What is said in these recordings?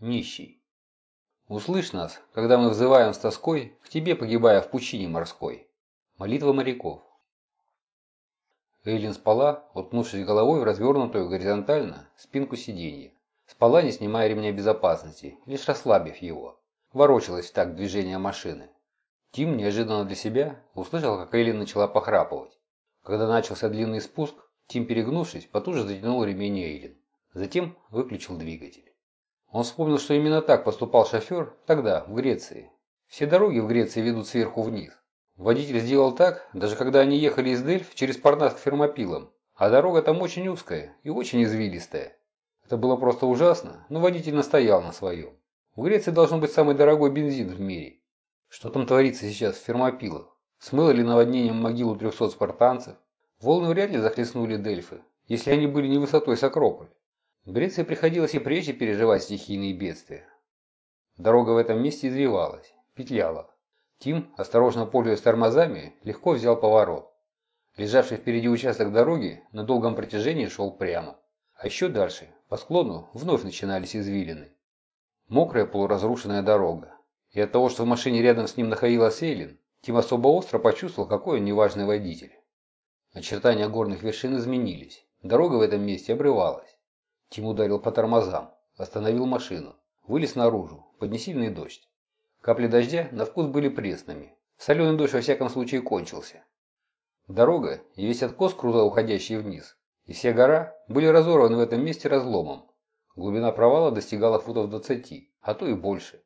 Нищий. Услышь нас, когда мы взываем с тоской, к тебе погибая в пучине морской. Молитва моряков. Эйлин спала, уткнувшись головой в развернутую горизонтально спинку сиденья. Спала, не снимая ремня безопасности, лишь расслабив его. Ворочалась в такт движения машины. Тим неожиданно для себя услышал, как Эйлин начала похрапывать. Когда начался длинный спуск, Тим, перегнувшись, потуже затянул ремень Эйлин. Затем выключил двигатель. Он вспомнил, что именно так поступал шофер тогда, в Греции. Все дороги в Греции ведут сверху вниз. Водитель сделал так, даже когда они ехали из Дельф через Парнас к Фермопилам. А дорога там очень узкая и очень извилистая. Это было просто ужасно, но водитель настоял на своем. В Греции должен быть самый дорогой бензин в мире. Что там творится сейчас в Фермопилах? Смыло ли наводнением могилу 300 спартанцев? Волны вряд ли захлестнули Дельфы, если они были не высотой с Акрополь. Греции приходилось и прежде переживать стихийные бедствия. Дорога в этом месте извивалась, петляла. Тим, осторожно пользуясь тормозами, легко взял поворот. Лежавший впереди участок дороги на долгом протяжении шел прямо. А еще дальше, по склону, вновь начинались извилины. Мокрая полуразрушенная дорога. И от того, что в машине рядом с ним находилась Эйлин, Тим особо остро почувствовал, какой он неважный водитель. Очертания горных вершин изменились. Дорога в этом месте обрывалась. Тим ударил по тормозам, остановил машину, вылез наружу, под несильный дождь. Капли дождя на вкус были пресными. Соленый дождь во всяком случае кончился. Дорога и весь откос, круто уходящий вниз, и вся гора были разорваны в этом месте разломом. Глубина провала достигала футов 20, а то и больше.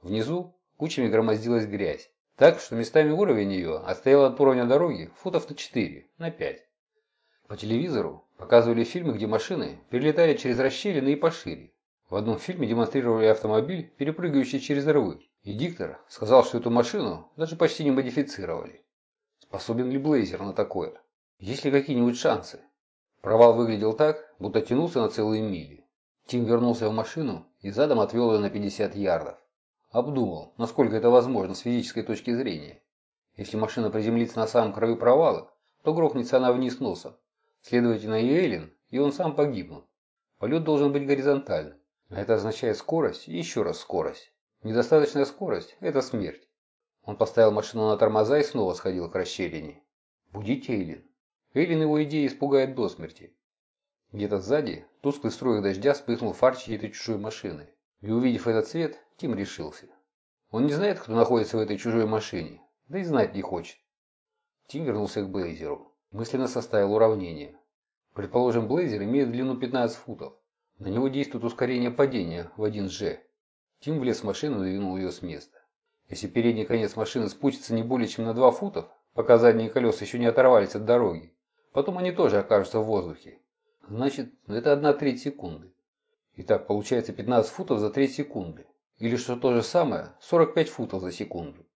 Внизу кучами громоздилась грязь, так что местами уровень ее отстоял от уровня дороги футов на 4, на 5. По телевизору показывали фильмы, где машины перелетали через расщелины и пошире. В одном фильме демонстрировали автомобиль, перепрыгивающий через рвы, и диктор сказал, что эту машину даже почти не модифицировали. Способен ли Блейзер на такое? Есть ли какие-нибудь шансы? Провал выглядел так, будто тянулся на целые мили. Тим вернулся в машину и задом отвел ее на 50 ярдов. Обдумал, насколько это возможно с физической точки зрения. Если машина приземлится на самом краю провала, то грохнется она вниз носом. Следовательно, и и он сам погибнут. Полет должен быть горизонтальным. А это означает скорость и еще раз скорость. Недостаточная скорость – это смерть. Он поставил машину на тормоза и снова сходил к расщелине. Будить Эйлин. Эйлин его идеи испугает до смерти. Где-то сзади тусклый струек дождя вспыхнул фар чьей-то чужой машины. И увидев этот цвет, Тим решился. Он не знает, кто находится в этой чужой машине, да и знать не хочет. Тим вернулся к Блейзеру. Мысленно составил уравнение. Предположим, Блейзер имеет длину 15 футов. На него действует ускорение падения в 1G. Тим влез в машину и двинул ее с места. Если передний конец машины спустится не более чем на 2 фута, пока задние колеса еще не оторвались от дороги, потом они тоже окажутся в воздухе. Значит, это одна треть секунды. Итак, получается 15 футов за треть секунды. Или что то же самое, 45 футов за секунду.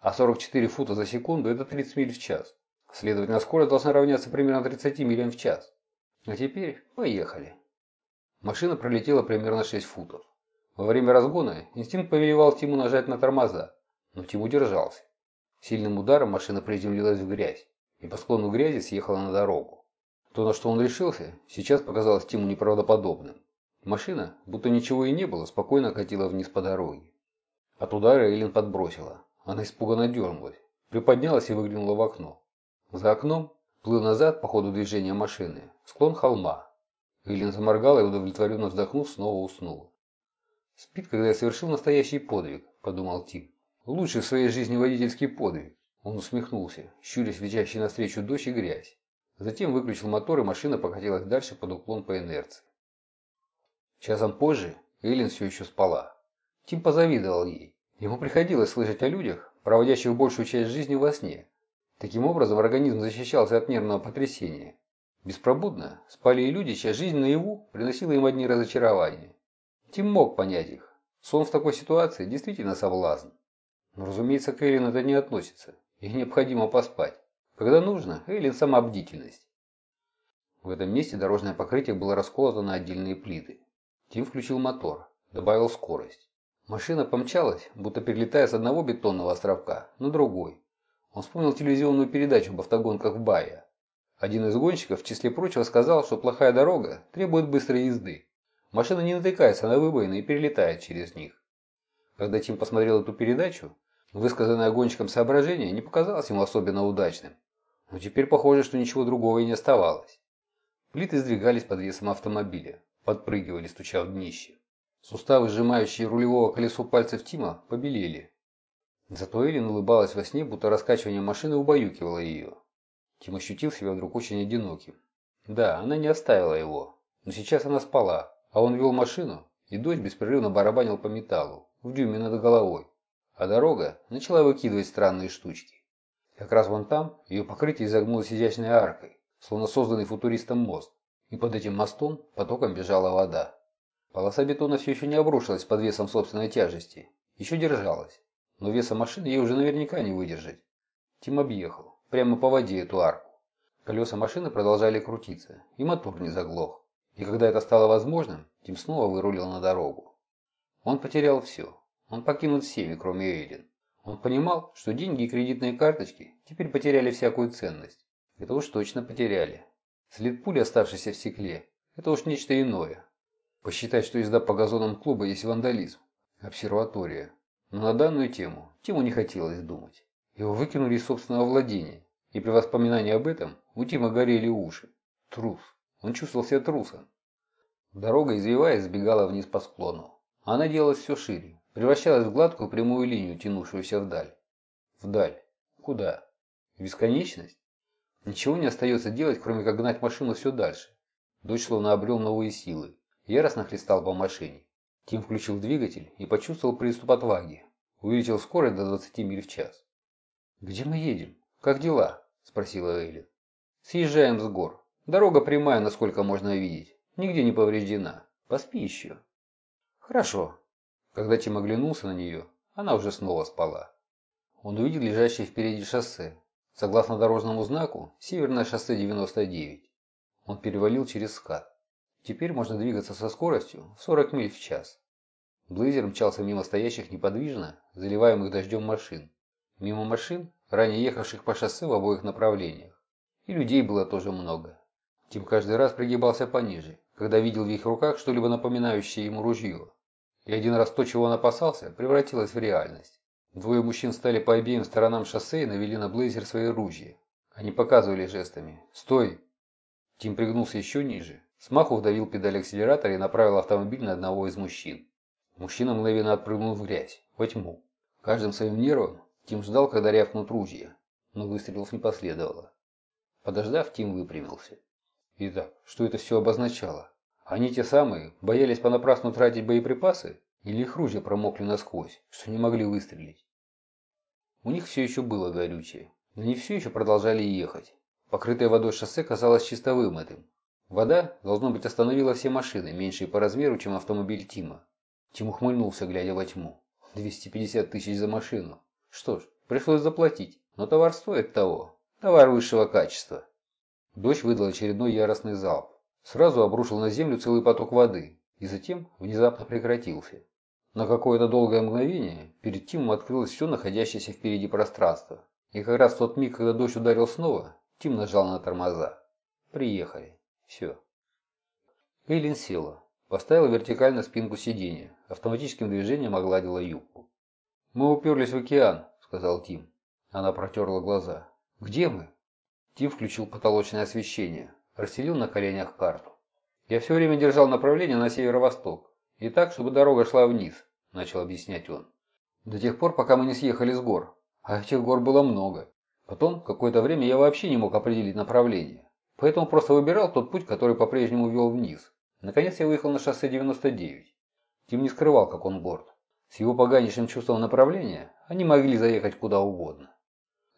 А 44 фута за секунду – это 30 миль в час. Следовательно, скорость должна равняться примерно 30 милям в час. А теперь поехали. Машина пролетела примерно 6 футов. Во время разгона инстинкт повелевал Тиму нажать на тормоза, но Тим удержался. Сильным ударом машина приземлилась в грязь и по склону грязи съехала на дорогу. То, на что он решился, сейчас показалось Тиму неправдоподобным. Машина, будто ничего и не было, спокойно катила вниз по дороге. От удара Эллен подбросила. Она испуганно дернулась, приподнялась и выглянула в окно. За окном плыл назад по ходу движения машины склон холма. Эллен заморгала и удовлетворенно вздохнув, снова уснула. «Спит, когда я совершил настоящий подвиг», – подумал Тим. «Лучший в своей жизни водительский подвиг». Он усмехнулся, щурясь летящий навстречу дождь и грязь. Затем выключил мотор, и машина покатилась дальше под уклон по инерции. Часом позже Эйлин все еще спала. Тим позавидовал ей. Ему приходилось слышать о людях, проводящих большую часть жизни во сне. Таким образом, организм защищался от нервного потрясения. Беспробудно спали и люди, чья жизнь наяву приносила им одни разочарования. Тим мог понять их. Сон в такой ситуации действительно соблазн. Но, разумеется, к Эйлин это не относится. Их необходимо поспать. Когда нужно, Эйлин сама бдительность. В этом месте дорожное покрытие было расколото на отдельные плиты. Тим включил мотор, добавил скорость. Машина помчалась, будто перелетая с одного бетонного островка на другой. Он вспомнил телевизионную передачу об автогонках в Бая. Один из гонщиков, в числе прочего, сказал, что плохая дорога требует быстрой езды. машина не натыкается на выбоины и перелетает через них. Когда Тим посмотрел эту передачу, высказанное гонщиком соображение не показалось ему особенно удачным. Но теперь похоже, что ничего другого и не оставалось. Плиты сдвигались под весом автомобиля, подпрыгивали, стуча в днище. Суставы, сжимающие рулевого колесо пальцев Тима, побелели. Зато Эллен улыбалась во сне, будто раскачивание машины убаюкивало ее. Тим ощутил себя вдруг очень одиноким. Да, она не оставила его, но сейчас она спала, а он вел машину, и дождь беспрерывно барабанил по металлу, в дюйме над головой, а дорога начала выкидывать странные штучки. Как раз вон там ее покрытие изогнулось изящной аркой, словно созданный футуристом мост, и под этим мостом потоком бежала вода. Полоса бетона все еще не обрушилась под весом собственной тяжести, еще держалась, но веса машины ей уже наверняка не выдержать. Тим объехал, прямо по воде эту арку. Колеса машины продолжали крутиться, и мотор не заглох. И когда это стало возможным, Тим снова вырулил на дорогу. Он потерял все. Он покинут всеми, кроме Эйлин. Он понимал, что деньги и кредитные карточки теперь потеряли всякую ценность. Это уж точно потеряли. След пули, оставшейся в стекле, это уж нечто иное. Посчитать, что езда по газонам клуба есть вандализм. Обсерватория. Но на данную тему Тиму не хотелось думать. Его выкинули из собственного владения. И при воспоминании об этом у Тима горели уши. Трус. Он чувствовал себя трусом. Дорога, извиваясь, сбегала вниз по склону. Она делалась все шире, превращалась в гладкую прямую линию, тянувшуюся вдаль. Вдаль. Куда? В бесконечность? Ничего не остается делать, кроме как гнать машину все дальше. Дочь словно обрел новые силы. Яростно хлестал по машине. Тим включил двигатель и почувствовал приступ отваги. Увеличил скорость до 20 миль в час. «Где мы едем? Как дела?» – спросила Эйлин. «Съезжаем с гор. Дорога прямая, насколько можно видеть. Нигде не повреждена. Поспи еще. Хорошо. Когда Тим оглянулся на нее, она уже снова спала. Он увидел лежащее впереди шоссе. Согласно дорожному знаку, северное шоссе 99. Он перевалил через скат. Теперь можно двигаться со скоростью в 40 миль в час. Блейзер мчался мимо стоящих неподвижно, заливаемых дождем машин. Мимо машин, ранее ехавших по шоссе в обоих направлениях. И людей было тоже много. Тим каждый раз пригибался пониже, когда видел в их руках что-либо напоминающее ему ружье. И один раз то, чего он опасался, превратилось в реальность. Двое мужчин стали по обеим сторонам шоссе и навели на Блейзер свои ружья. Они показывали жестами «Стой!». Тим пригнулся еще ниже, смаху вдавил педаль акселератора и направил автомобиль на одного из мужчин. Мужчина мгновенно отпрыгнул в грязь, во тьму. Каждым своим нервом Тим ждал, когда рявкнут ружья, но выстрелов не последовало. Подождав, Тим выпрямился. Итак, что это все обозначало? Они те самые, боялись понапрасну тратить боеприпасы? Или их ружья промокли насквозь, что не могли выстрелить? У них все еще было горючее, но они все еще продолжали ехать. Покрытое водой шоссе казалось чисто вымытым. Вода, должно быть, остановила все машины, меньшие по размеру, чем автомобиль Тима. Тим ухмыльнулся, глядя во тьму. 250 тысяч за машину. Что ж, пришлось заплатить, но товар стоит того. Товар высшего качества. Дождь выдал очередной яростный залп. Сразу обрушил на землю целый поток воды и затем внезапно прекратился. На какое-то долгое мгновение перед Тимом открылось все находящееся впереди пространство. И как раз в тот миг, когда дождь ударил снова, Тим нажал на тормоза. Приехали. Все. Эйлин села. Поставила вертикально спинку сиденья. Автоматическим движением огладила юбку. «Мы уперлись в океан», — сказал Тим. Она протерла глаза. «Где мы?» Тим включил потолочное освещение, расстелил на коленях карту. «Я все время держал направление на северо-восток, и так, чтобы дорога шла вниз», – начал объяснять он. «До тех пор, пока мы не съехали с гор. А этих гор было много. Потом, какое-то время я вообще не мог определить направление. Поэтому просто выбирал тот путь, который по-прежнему вел вниз. Наконец я выехал на шоссе 99. Тим не скрывал, как он горд. С его поганейшим чувством направления они могли заехать куда угодно.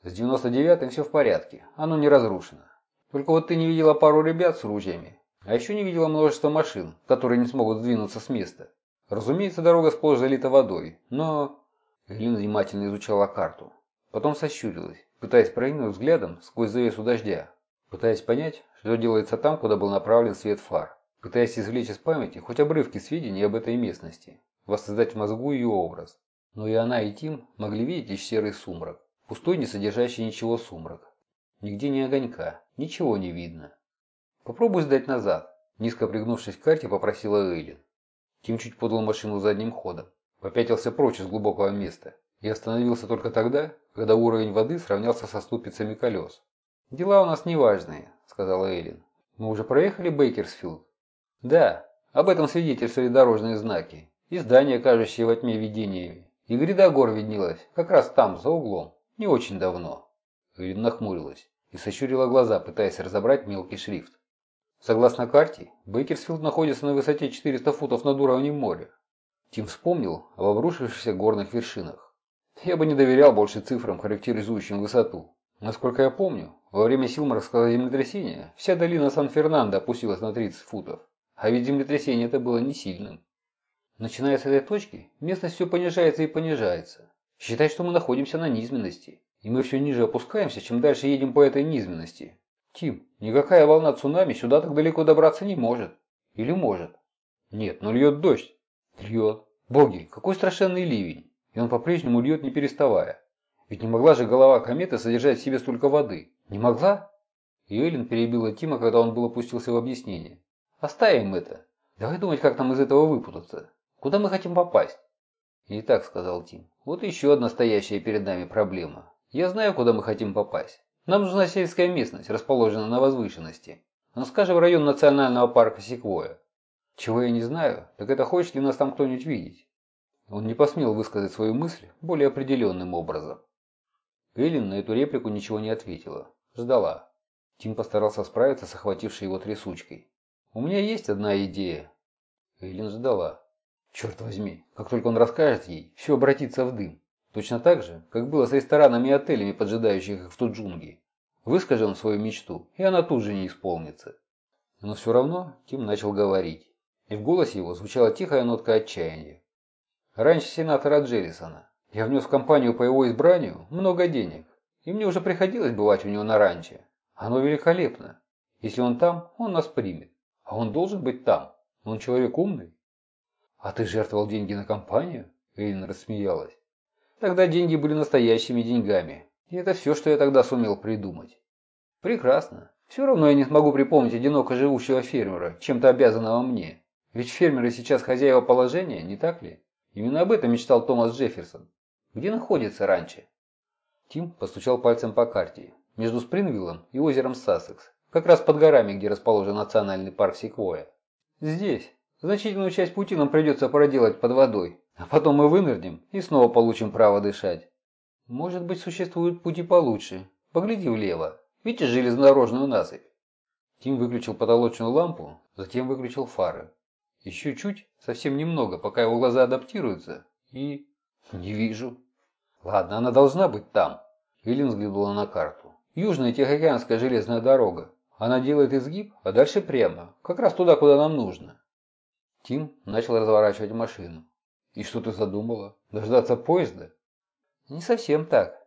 С 99-м все в порядке, оно не разрушено. Только вот ты не видела пару ребят с ружьями, а еще не видела множество машин, которые не смогут сдвинуться с места. Разумеется, дорога сплошь залита водой, но... Элина внимательно изучала карту. Потом сощурилась, пытаясь проникнуть взглядом сквозь завесу дождя, пытаясь понять, что делается там, куда был направлен свет фар, пытаясь извлечь из памяти хоть обрывки сведений об этой местности, воссоздать в мозгу ее образ. Но и она, и Тим могли видеть лишь серый сумрак. Пустой, не содержащий ничего сумрак. Нигде ни огонька, ничего не видно. «Попробуй сдать назад», – низко пригнувшись к карте, попросила Эйлин. Тим чуть подал машину задним ходом, попятился прочь из глубокого места и остановился только тогда, когда уровень воды сравнялся со ступицами колес. «Дела у нас неважные», — сказала Эллен. «Мы уже проехали Бейкерсфилд?» «Да, об этом свидетельствовали дорожные знаки и здания, кажущие во тьме видениями. И гряда гор виднелась, как раз там, за углом, не очень давно». Эллен нахмурилась и сощурила глаза, пытаясь разобрать мелкий шрифт. Согласно карте, Бейкерсфилд находится на высоте 400 футов над уровнем моря. Тим вспомнил об обрушившихся горных вершинах. Я бы не доверял больше цифрам, характеризующим высоту. Насколько я помню, во время Силмарского землетрясения вся долина Сан-Фернандо опустилась на 30 футов. А ведь землетрясение это было не сильным. Начиная с этой точки, местность все понижается и понижается. Считай, что мы находимся на низменности. И мы все ниже опускаемся, чем дальше едем по этой низменности. Тим, никакая волна цунами сюда так далеко добраться не может. Или может? Нет, но льет дождь. Льет. Боги, какой страшенный ливень. И он по-прежнему льет не переставая. Ведь не могла же голова кометы содержать в себе столько воды. Не могла? И Эллен перебила Тима, когда он был опустился в объяснение. Оставим это. Давай думать, как нам из этого выпутаться. Куда мы хотим попасть? И так, сказал Тим, вот еще одна стоящая перед нами проблема. Я знаю, куда мы хотим попасть. Нам нужна сельская местность, расположенная на возвышенности. Ну, скажем, район национального парка Секвоя. Чего я не знаю, так это хочет ли нас там кто-нибудь видеть. Он не посмел высказать свою мысль более определенным образом. Эллен на эту реплику ничего не ответила. Ждала. Тим постарался справиться с охватившей его трясучкой. «У меня есть одна идея». Эллен ждала. Черт возьми, как только он расскажет ей, все обратится в дым. Точно так же, как было с ресторанами и отелями, поджидающих их в тут джунги. Выскажи он свою мечту, и она тут же не исполнится. Но все равно Тим начал говорить. И в голосе его звучала тихая нотка отчаяния. Раньше сенатора Джеррисона. Я внес в компанию по его избранию много денег, и мне уже приходилось бывать у него на ранче. Оно великолепно. Если он там, он нас примет. А он должен быть там. Он человек умный. А ты жертвовал деньги на компанию? Эйлин рассмеялась. Тогда деньги были настоящими деньгами. И это все, что я тогда сумел придумать. Прекрасно. Все равно я не смогу припомнить одиноко живущего фермера, чем-то обязанного мне. Ведь фермеры сейчас хозяева положения, не так ли? Именно об этом мечтал Томас Джефферсон. Где находится ранчо? Тим постучал пальцем по карте. Между Спрингвиллом и озером Сассекс. Как раз под горами, где расположен национальный парк Секвоя. Здесь. Значительную часть пути нам придется проделать под водой, а потом мы вынырнем и снова получим право дышать. Может быть, существуют пути получше. Погляди влево. Видишь железнодорожную насыпь? Тим выключил потолочную лампу, затем выключил фары. Еще чуть, совсем немного, пока его глаза адаптируются, и... Не вижу. Ладно, она должна быть там. Виллин взглянула на карту. Южная Тихоокеанская железная дорога. Она делает изгиб, а дальше прямо, как раз туда, куда нам нужно. Тим начал разворачивать машину. «И что ты задумала? Дождаться поезда?» «Не совсем так.